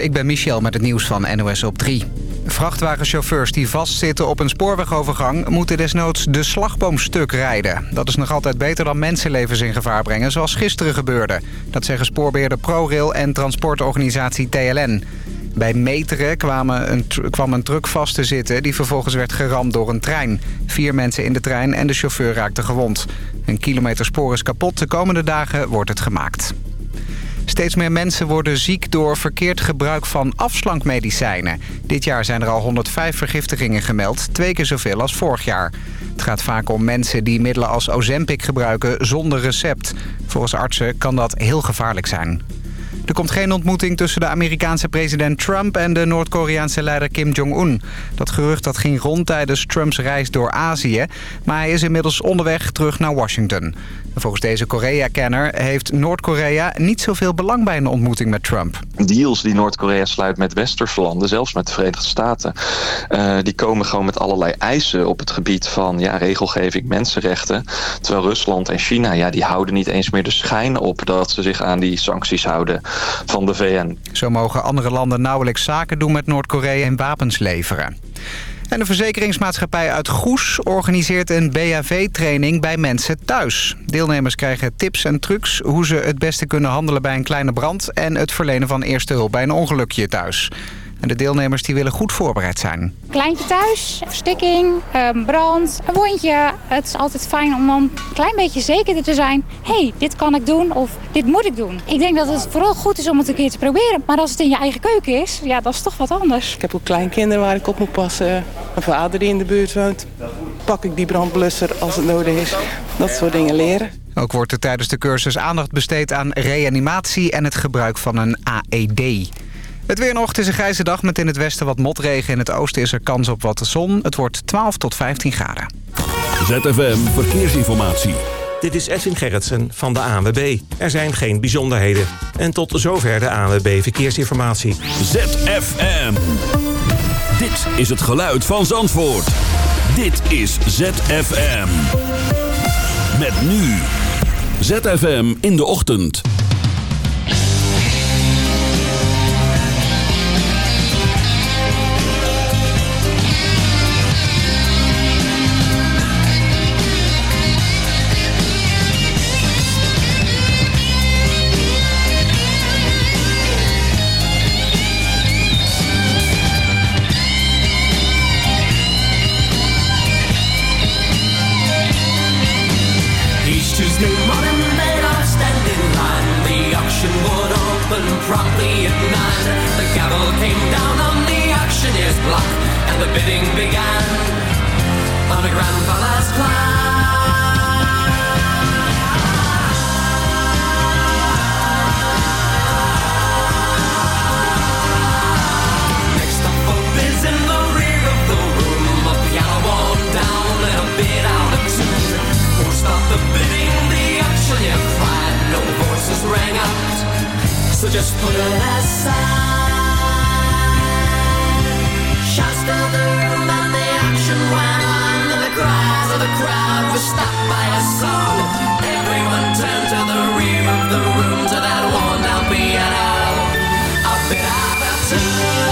Ik ben Michel met het nieuws van NOS op 3. Vrachtwagenchauffeurs die vastzitten op een spoorwegovergang... moeten desnoods de slagboom stuk rijden. Dat is nog altijd beter dan mensenlevens in gevaar brengen... zoals gisteren gebeurde. Dat zeggen spoorbeheerder ProRail en transportorganisatie TLN. Bij Meteren een, kwam een truck vast te zitten... die vervolgens werd geramd door een trein. Vier mensen in de trein en de chauffeur raakten gewond. Een kilometer spoor is kapot. De komende dagen wordt het gemaakt. Steeds meer mensen worden ziek door verkeerd gebruik van afslankmedicijnen. Dit jaar zijn er al 105 vergiftigingen gemeld, twee keer zoveel als vorig jaar. Het gaat vaak om mensen die middelen als Ozempic gebruiken zonder recept. Volgens artsen kan dat heel gevaarlijk zijn. Er komt geen ontmoeting tussen de Amerikaanse president Trump en de Noord-Koreaanse leider Kim Jong-un. Dat gerucht dat ging rond tijdens Trumps reis door Azië. Maar hij is inmiddels onderweg terug naar Washington. Volgens deze Korea-kenner heeft Noord-Korea niet zoveel belang bij een ontmoeting met Trump. Deals die Noord-Korea sluit met westerse landen, zelfs met de Verenigde Staten... Uh, die komen gewoon met allerlei eisen op het gebied van ja, regelgeving, mensenrechten. Terwijl Rusland en China, ja, die houden niet eens meer de schijn op... dat ze zich aan die sancties houden van de VN. Zo mogen andere landen nauwelijks zaken doen met Noord-Korea en wapens leveren. En de verzekeringsmaatschappij uit Goes organiseert een BHV-training bij mensen thuis. Deelnemers krijgen tips en trucs hoe ze het beste kunnen handelen bij een kleine brand... en het verlenen van eerste hulp bij een ongelukje thuis. En de deelnemers die willen goed voorbereid zijn. Kleintje thuis, verstikking, ehm, brand, een wondje. Het is altijd fijn om dan een klein beetje zekerder te zijn. hey, dit kan ik doen of dit moet ik doen. Ik denk dat het vooral goed is om het een keer te proberen. Maar als het in je eigen keuken is, ja, dat is toch wat anders. Ik heb ook kleinkinderen waar ik op moet passen. Een vader die in de buurt woont. Pak ik die brandblusser als het nodig is. Dat soort dingen leren. Ook wordt er tijdens de cursus aandacht besteed aan reanimatie en het gebruik van een AED. Het weer nog, het is een grijze dag met in het westen wat motregen. In het oosten is er kans op wat zon. Het wordt 12 tot 15 graden. ZFM Verkeersinformatie. Dit is Edwin Gerritsen van de ANWB. Er zijn geen bijzonderheden. En tot zover de ANWB Verkeersinformatie. ZFM. Dit is het geluid van Zandvoort. Dit is ZFM. Met nu. ZFM in de ochtend. Bidding began on a grandfather's climb. Next up bids in the rear of the room, worn down and a bit out of tune. The bidding, the cried. No voices rang out. So just put it aside. To the rear of the crowd were stopped by a song. Everyone turned to the room the room to that worn down piano. Bit out of tune.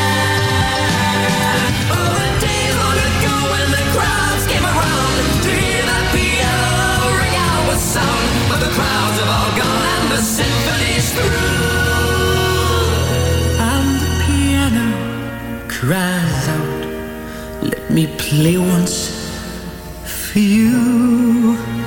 crowds came around to hear that piano ring out with sound. But the crowds have all gone and the symphony's through. And the piano cries out, let me play once for you.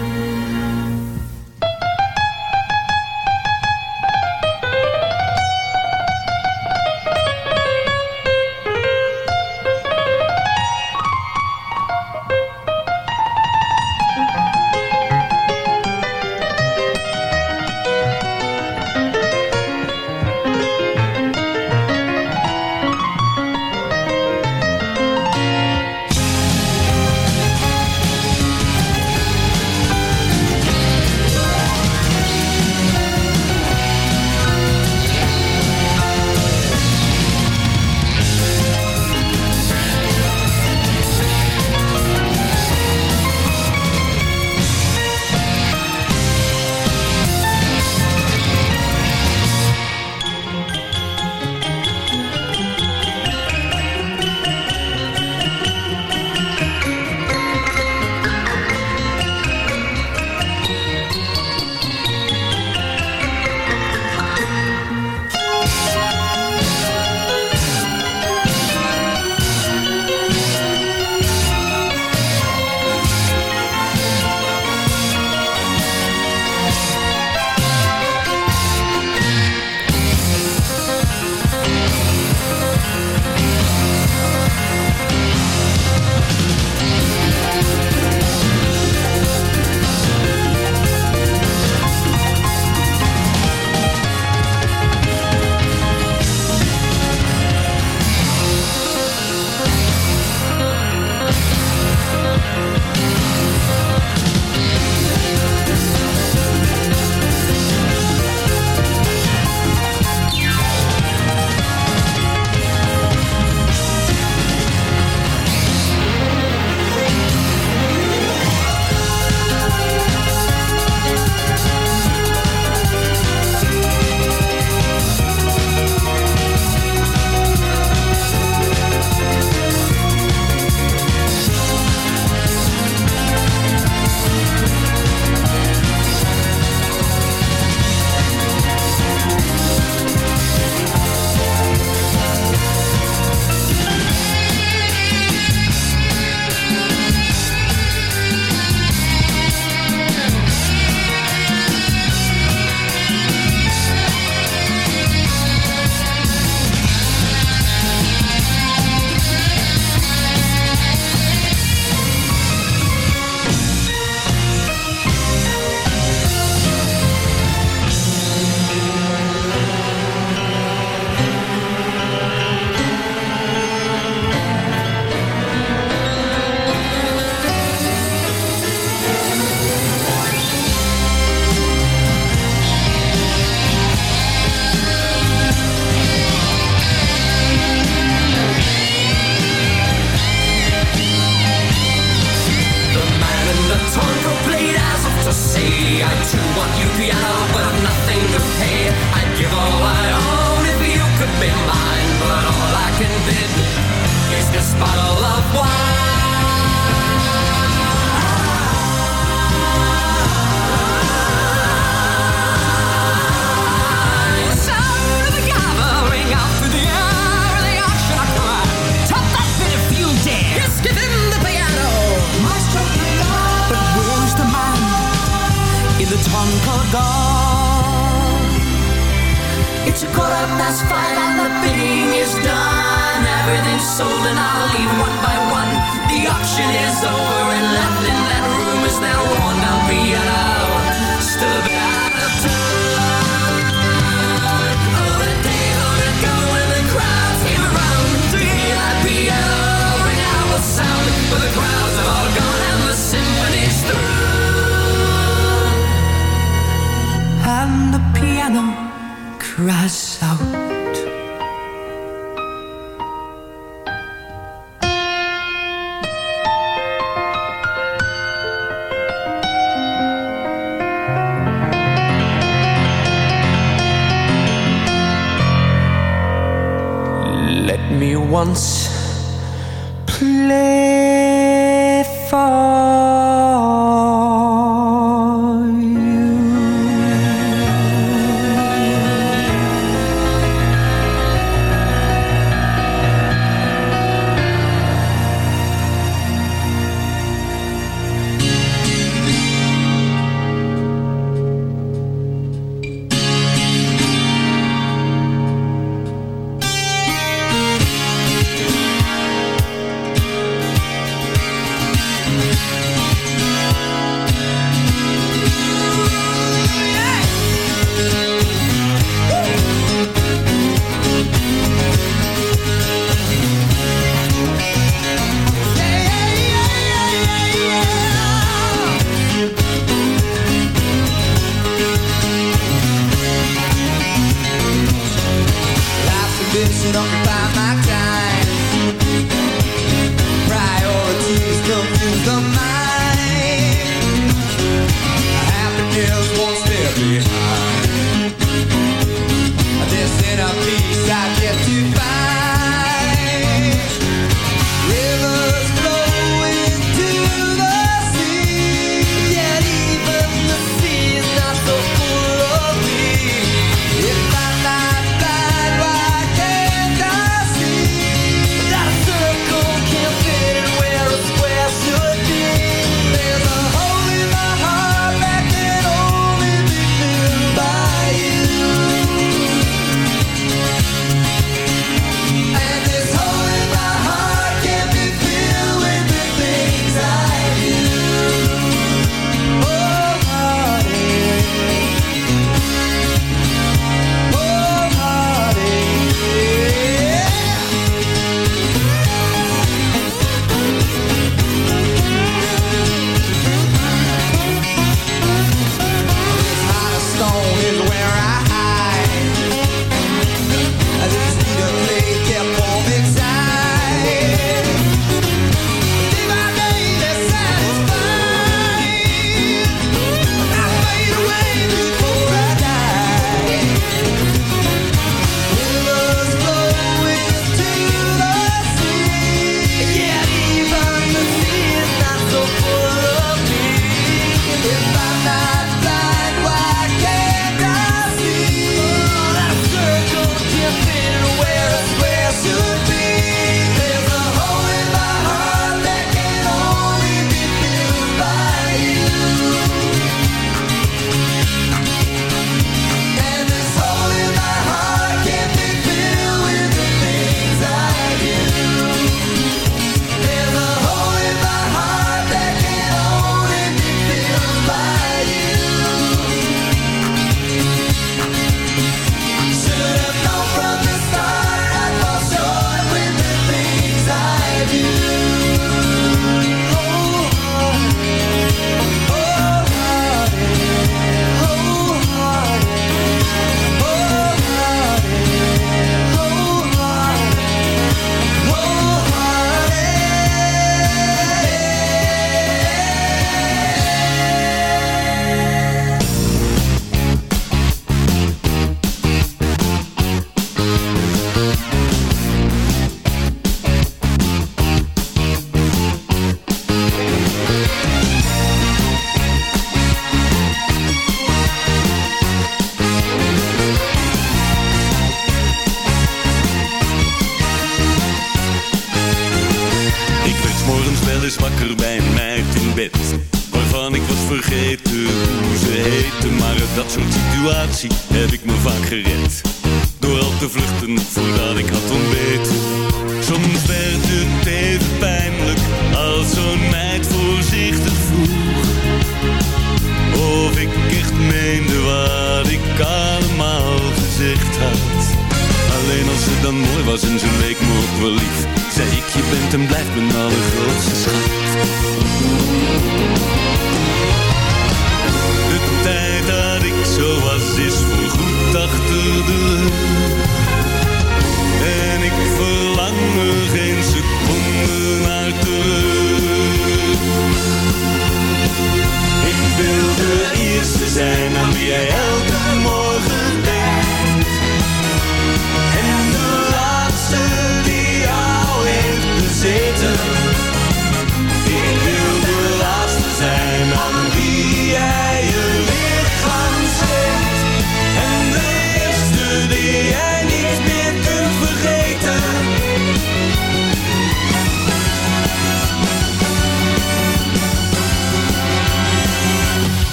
Everything's sold and I'll leave one by one. The auction is over and left in that room is that worn down piano. Bit out of tune. Oh, go when the crowds piano out with sound. But the crowds have all gone and the symphony's through. And the piano cries out. Once. Play for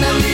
finally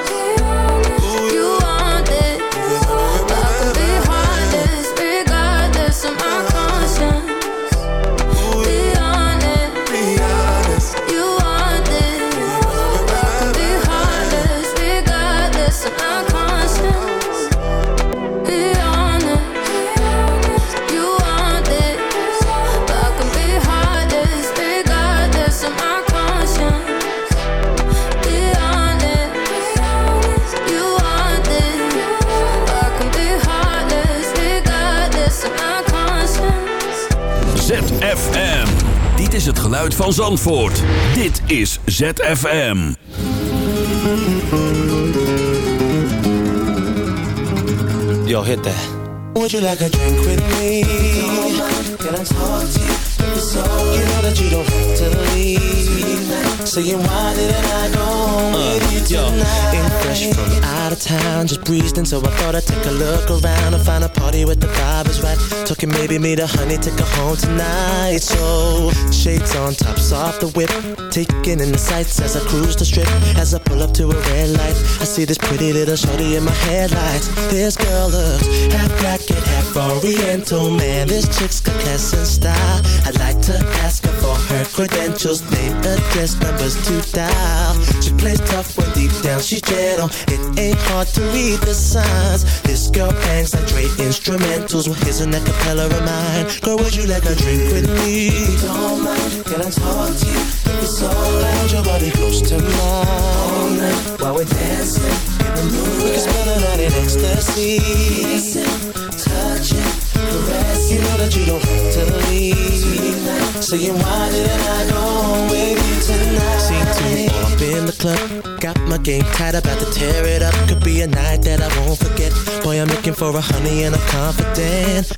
geluid van Zandvoort. Dit is ZFM. Yo, hit that. Would you like a drink with me? Can I talk to you? You know that you don't have to leave Saying why didn't I go home with you tonight Ain't fresh from out of town, just breezed in, so I thought I'd take a look around and find a party with the vibe is right. Talking maybe meet a honey, take her home tonight. So shades on, tops off the whip, taking in the sights as I cruise the strip. As I pull up to a red light, I see this pretty little shorty in my headlights. This girl looks half black and oriental, man. This chick's class style. I'd like to ask her for her credentials, name, address, numbers to dial. She plays tough when deep down she's gentle. It ain't hard to read the signs. This girl bangs like Dre instrumentals. Well, here's an acapella of mine. Girl, would you like a drink with me? Don't mind, can I talk to you? If it's alright, your body close to mine. All night while we're dancing in the moonlight. We can spend the night in ecstasy. Kissing, touching, caressing. You know that you don't have to leave. Saying why didn't I go home with you tonight? Seen two all up in the club. Got my game tight, about to tear it up. Could be a night that I won't forget. Boy, I'm looking for a honey and I'm confident.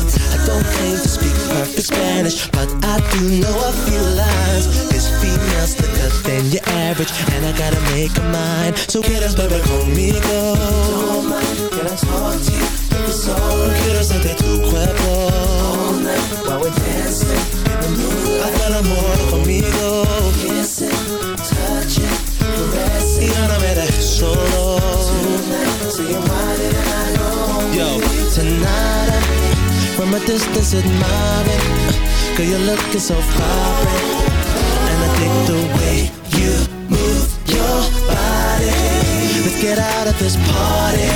Don't claim to speak perfect Spanish, but I do know a few lines. This female's slicker than your average, and I gotta make a mind. So get us, baby, hold me close. Can I talk to it's all Quiero hacerte tu cuerpo All night while we're dancing in the moonlight Haz el amor conmigo A distance admiring Girl, you're looking so vibrant And I dig the way you move your body Let's get out of this party.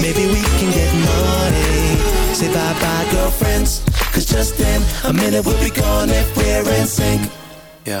Maybe we can get naughty. Say bye-bye, girlfriends. Cause just in a minute we'll be gone if we're in sync. Yo,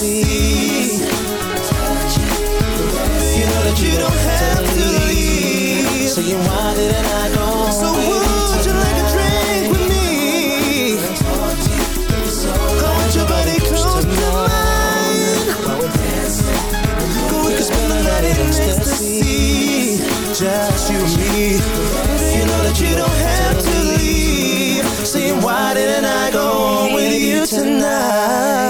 Ecstasy. You know that you don't have to leave. So you why didn't I go? So would you like a drink with me? I want your body close to mine. Dancing, we can spend the night in ecstasy. Just you and me. You know that you don't have to leave. Saying why didn't I go with you tonight?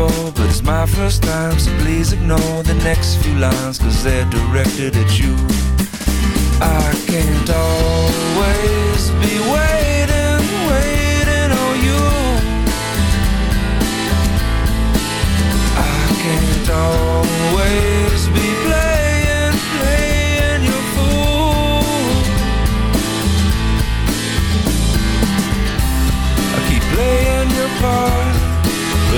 before, but it's my first time, so please ignore the next few lines, cause they're directed at you. I can't always be waiting, waiting on you. I can't always be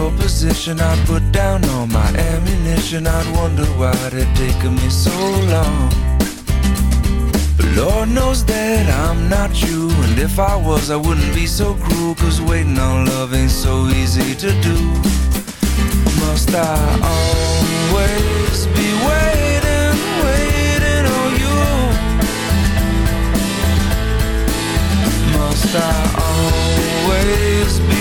your position, I'd put down all my ammunition. I'd wonder why it taken me so long. But Lord knows that I'm not you. And if I was, I wouldn't be so cruel. Cause waiting on love ain't so easy to do. Must I always be waiting, waiting on you? Must I always be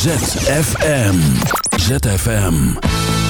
ZFM. ZFM.